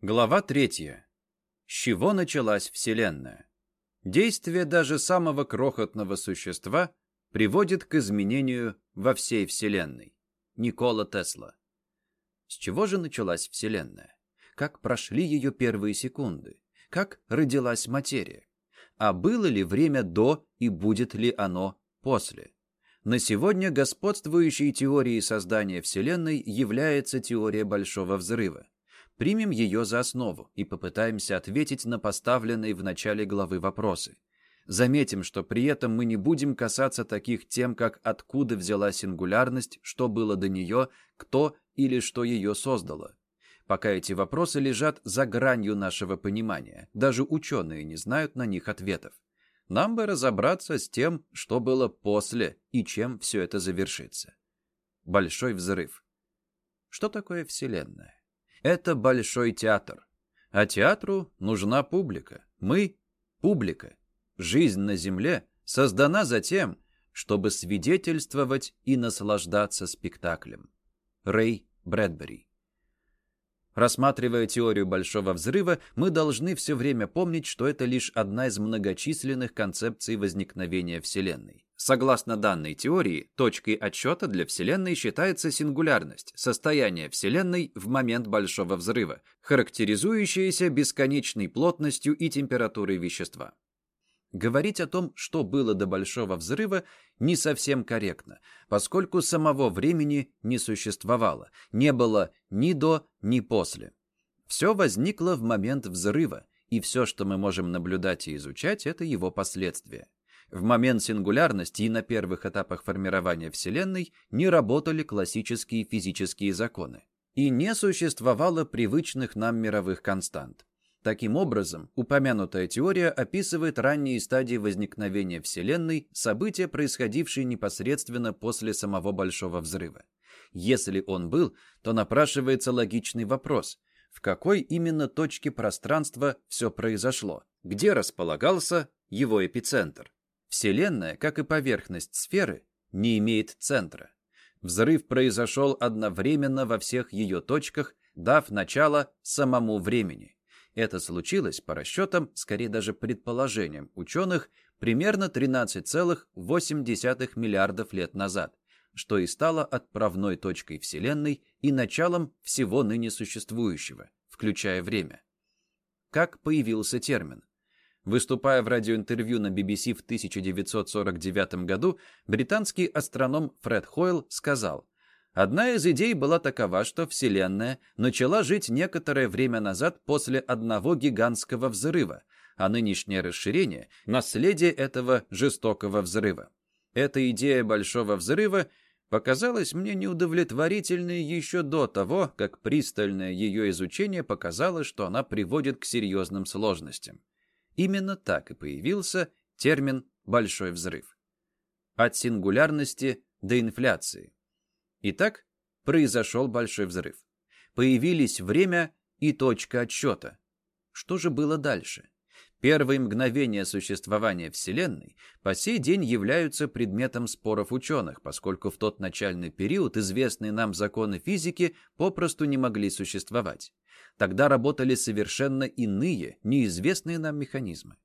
Глава третья. С чего началась Вселенная? Действие даже самого крохотного существа приводит к изменению во всей Вселенной. Никола Тесла. С чего же началась Вселенная? Как прошли ее первые секунды? Как родилась материя? А было ли время до и будет ли оно после? На сегодня господствующей теорией создания Вселенной является теория Большого Взрыва. Примем ее за основу и попытаемся ответить на поставленные в начале главы вопросы. Заметим, что при этом мы не будем касаться таких тем, как откуда взяла сингулярность, что было до нее, кто или что ее создало. Пока эти вопросы лежат за гранью нашего понимания, даже ученые не знают на них ответов. Нам бы разобраться с тем, что было после и чем все это завершится. Большой взрыв. Что такое Вселенная? Это большой театр. А театру нужна публика. Мы — публика. Жизнь на Земле создана за тем, чтобы свидетельствовать и наслаждаться спектаклем. Рэй Брэдбери Рассматривая теорию Большого Взрыва, мы должны все время помнить, что это лишь одна из многочисленных концепций возникновения Вселенной. Согласно данной теории, точкой отсчета для Вселенной считается сингулярность, состояние Вселенной в момент Большого Взрыва, характеризующееся бесконечной плотностью и температурой вещества. Говорить о том, что было до Большого Взрыва, не совсем корректно, поскольку самого времени не существовало, не было ни до, ни после. Все возникло в момент взрыва, и все, что мы можем наблюдать и изучать, это его последствия. В момент сингулярности и на первых этапах формирования Вселенной не работали классические физические законы. И не существовало привычных нам мировых констант. Таким образом, упомянутая теория описывает ранние стадии возникновения Вселенной, события, происходившие непосредственно после самого Большого Взрыва. Если он был, то напрашивается логичный вопрос. В какой именно точке пространства все произошло? Где располагался его эпицентр? Вселенная, как и поверхность сферы, не имеет центра. Взрыв произошел одновременно во всех ее точках, дав начало самому времени. Это случилось, по расчетам, скорее даже предположениям ученых, примерно 13,8 миллиардов лет назад, что и стало отправной точкой Вселенной и началом всего ныне существующего, включая время. Как появился термин? Выступая в радиоинтервью на BBC в 1949 году, британский астроном Фред Хойл сказал – Одна из идей была такова, что Вселенная начала жить некоторое время назад после одного гигантского взрыва, а нынешнее расширение – наследие этого жестокого взрыва. Эта идея Большого взрыва показалась мне неудовлетворительной еще до того, как пристальное ее изучение показало, что она приводит к серьезным сложностям. Именно так и появился термин «большой взрыв». От сингулярности до инфляции. Итак, произошел большой взрыв. Появились время и точка отсчета. Что же было дальше? Первые мгновения существования Вселенной по сей день являются предметом споров ученых, поскольку в тот начальный период известные нам законы физики попросту не могли существовать. Тогда работали совершенно иные, неизвестные нам механизмы.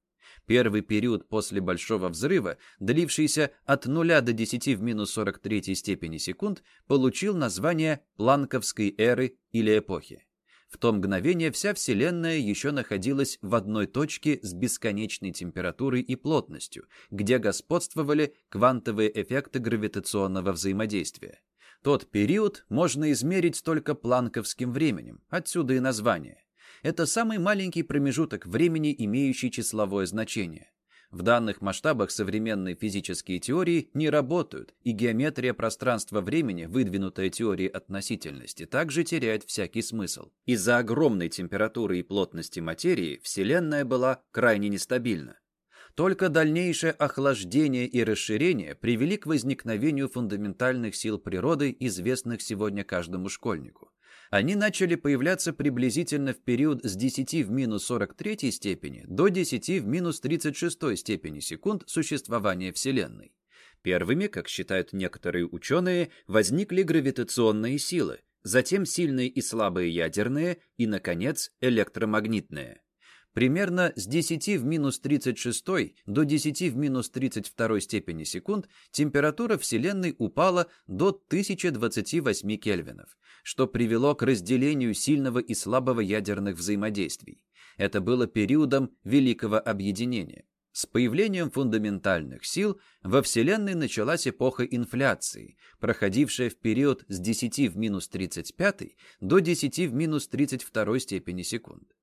Первый период после Большого взрыва, длившийся от 0 до 10 в минус 43 степени секунд, получил название Планковской эры или эпохи. В то мгновение вся Вселенная еще находилась в одной точке с бесконечной температурой и плотностью, где господствовали квантовые эффекты гравитационного взаимодействия. Тот период можно измерить только планковским временем, отсюда и название. Это самый маленький промежуток времени, имеющий числовое значение. В данных масштабах современные физические теории не работают, и геометрия пространства-времени, выдвинутая теорией относительности, также теряет всякий смысл. Из-за огромной температуры и плотности материи Вселенная была крайне нестабильна. Только дальнейшее охлаждение и расширение привели к возникновению фундаментальных сил природы, известных сегодня каждому школьнику. Они начали появляться приблизительно в период с 10 в минус 43 степени до 10 в минус 36 степени секунд существования Вселенной. Первыми, как считают некоторые ученые, возникли гравитационные силы, затем сильные и слабые ядерные и, наконец, электромагнитные. Примерно с 10 в минус 36 до 10 в минус 32 степени секунд температура Вселенной упала до 1028 кельвинов, что привело к разделению сильного и слабого ядерных взаимодействий. Это было периодом Великого Объединения. С появлением фундаментальных сил во Вселенной началась эпоха инфляции, проходившая в период с 10 в минус 35 до 10 в минус 32 степени секунд.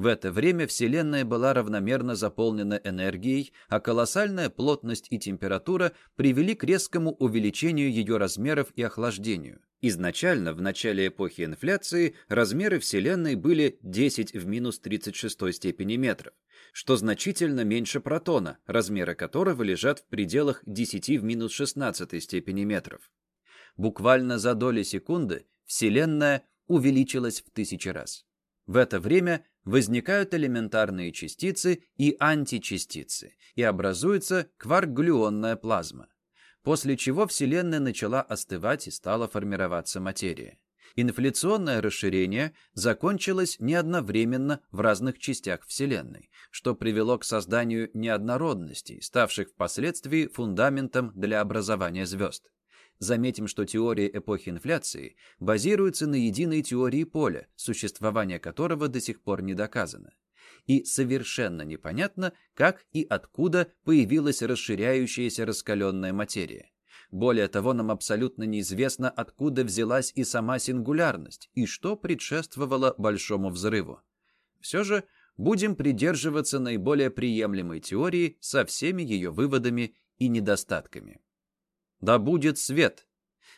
В это время Вселенная была равномерно заполнена энергией, а колоссальная плотность и температура привели к резкому увеличению ее размеров и охлаждению. Изначально, в начале эпохи инфляции, размеры Вселенной были 10 в минус 36 степени метров, что значительно меньше протона, размеры которого лежат в пределах 10 в минус 16 степени метров. Буквально за доли секунды Вселенная увеличилась в тысячи раз. В это время возникают элементарные частицы и античастицы, и образуется кварк-глюонная плазма. После чего Вселенная начала остывать и стала формироваться материя. Инфляционное расширение закончилось не одновременно в разных частях Вселенной, что привело к созданию неоднородностей, ставших впоследствии фундаментом для образования звезд. Заметим, что теория эпохи инфляции базируется на единой теории поля, существование которого до сих пор не доказано. И совершенно непонятно, как и откуда появилась расширяющаяся раскаленная материя. Более того, нам абсолютно неизвестно, откуда взялась и сама сингулярность, и что предшествовало Большому взрыву. Все же будем придерживаться наиболее приемлемой теории со всеми ее выводами и недостатками. Да будет свет!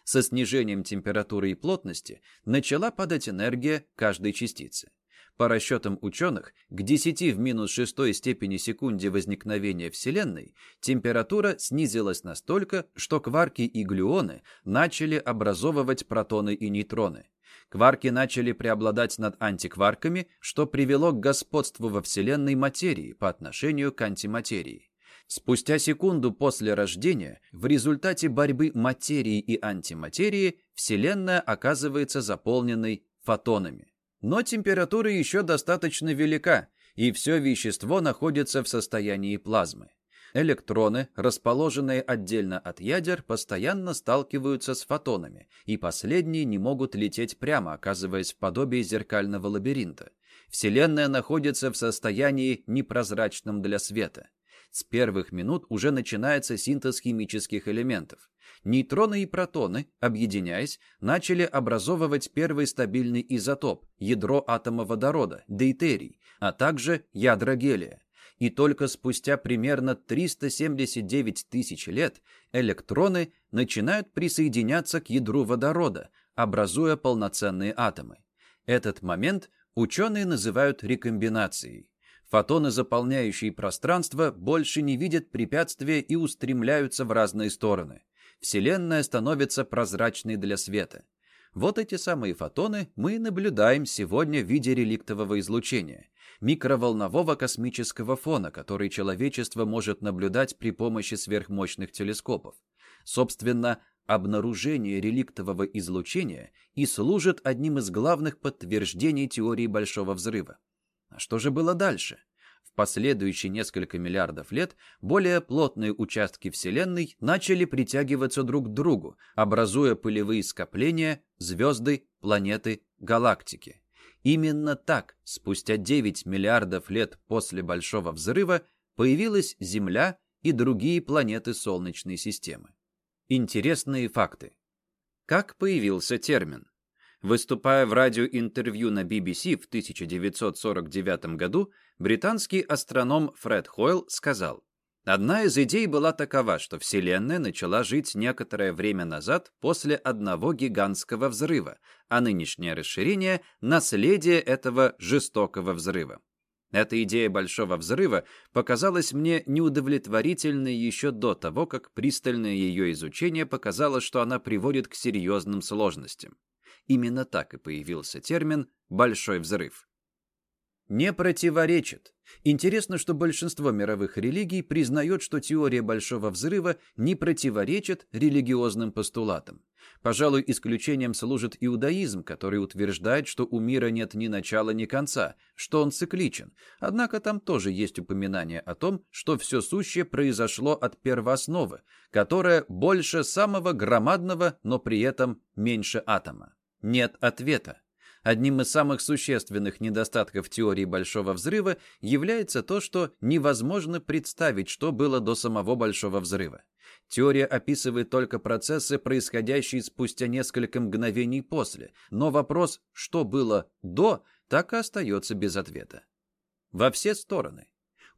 Со снижением температуры и плотности начала падать энергия каждой частицы. По расчетам ученых, к 10 в минус 6 степени секунде возникновения Вселенной температура снизилась настолько, что кварки и глюоны начали образовывать протоны и нейтроны. Кварки начали преобладать над антикварками, что привело к господству во Вселенной материи по отношению к антиматерии. Спустя секунду после рождения, в результате борьбы материи и антиматерии, Вселенная оказывается заполненной фотонами. Но температура еще достаточно велика, и все вещество находится в состоянии плазмы. Электроны, расположенные отдельно от ядер, постоянно сталкиваются с фотонами, и последние не могут лететь прямо, оказываясь в подобии зеркального лабиринта. Вселенная находится в состоянии непрозрачном для света. С первых минут уже начинается синтез химических элементов. Нейтроны и протоны, объединяясь, начали образовывать первый стабильный изотоп – ядро атома водорода, дейтерий, а также ядра гелия. И только спустя примерно 379 тысяч лет электроны начинают присоединяться к ядру водорода, образуя полноценные атомы. Этот момент ученые называют рекомбинацией. Фотоны, заполняющие пространство, больше не видят препятствия и устремляются в разные стороны. Вселенная становится прозрачной для света. Вот эти самые фотоны мы наблюдаем сегодня в виде реликтового излучения, микроволнового космического фона, который человечество может наблюдать при помощи сверхмощных телескопов. Собственно, обнаружение реликтового излучения и служит одним из главных подтверждений теории Большого Взрыва. А что же было дальше? В последующие несколько миллиардов лет более плотные участки Вселенной начали притягиваться друг к другу, образуя пылевые скопления, звезды, планеты, галактики. Именно так, спустя 9 миллиардов лет после Большого Взрыва, появилась Земля и другие планеты Солнечной системы. Интересные факты. Как появился термин? Выступая в радиоинтервью на BBC в 1949 году, британский астроном Фред Хойл сказал, Одна из идей была такова, что Вселенная начала жить некоторое время назад после одного гигантского взрыва, а нынешнее расширение – наследие этого жестокого взрыва. Эта идея Большого Взрыва показалась мне неудовлетворительной еще до того, как пристальное ее изучение показало, что она приводит к серьезным сложностям. Именно так и появился термин «большой взрыв». Не противоречит. Интересно, что большинство мировых религий признает, что теория Большого Взрыва не противоречит религиозным постулатам. Пожалуй, исключением служит иудаизм, который утверждает, что у мира нет ни начала, ни конца, что он цикличен. Однако там тоже есть упоминание о том, что все сущее произошло от первоосновы, которая больше самого громадного, но при этом меньше атома. Нет ответа. Одним из самых существенных недостатков теории Большого Взрыва является то, что невозможно представить, что было до самого Большого Взрыва. Теория описывает только процессы, происходящие спустя несколько мгновений после, но вопрос «что было до?» так и остается без ответа. Во все стороны.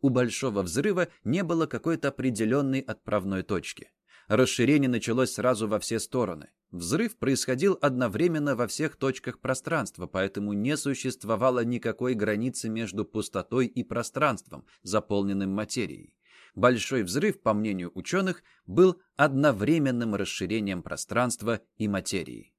У Большого Взрыва не было какой-то определенной отправной точки. Расширение началось сразу во все стороны. Взрыв происходил одновременно во всех точках пространства, поэтому не существовало никакой границы между пустотой и пространством, заполненным материей. Большой взрыв, по мнению ученых, был одновременным расширением пространства и материи.